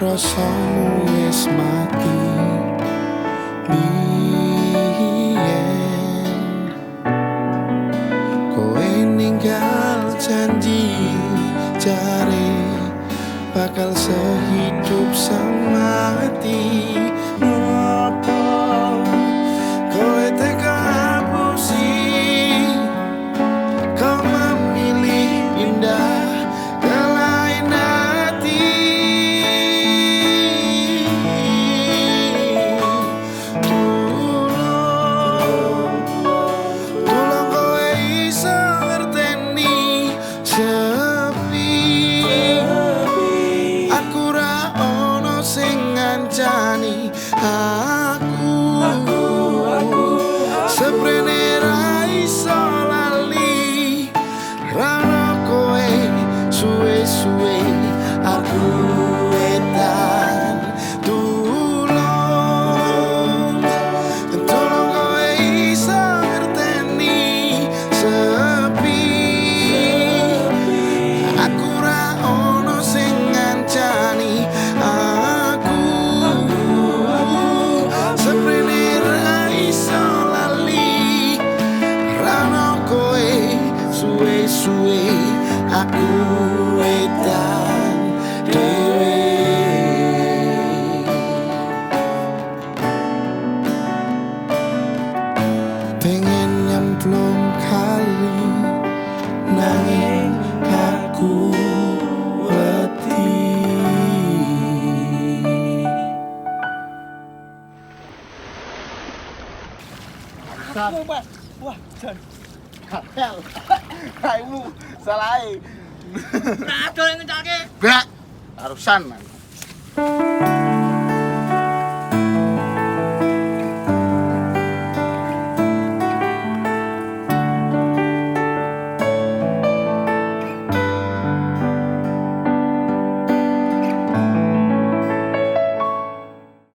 rasamu wis mati. Biyen. Kowe ninggal janji Jare Bakal sehidup semati. aku wedan kali aku Wah, Raimu salah. Nah, ada yang ngecake. Bak, arusan.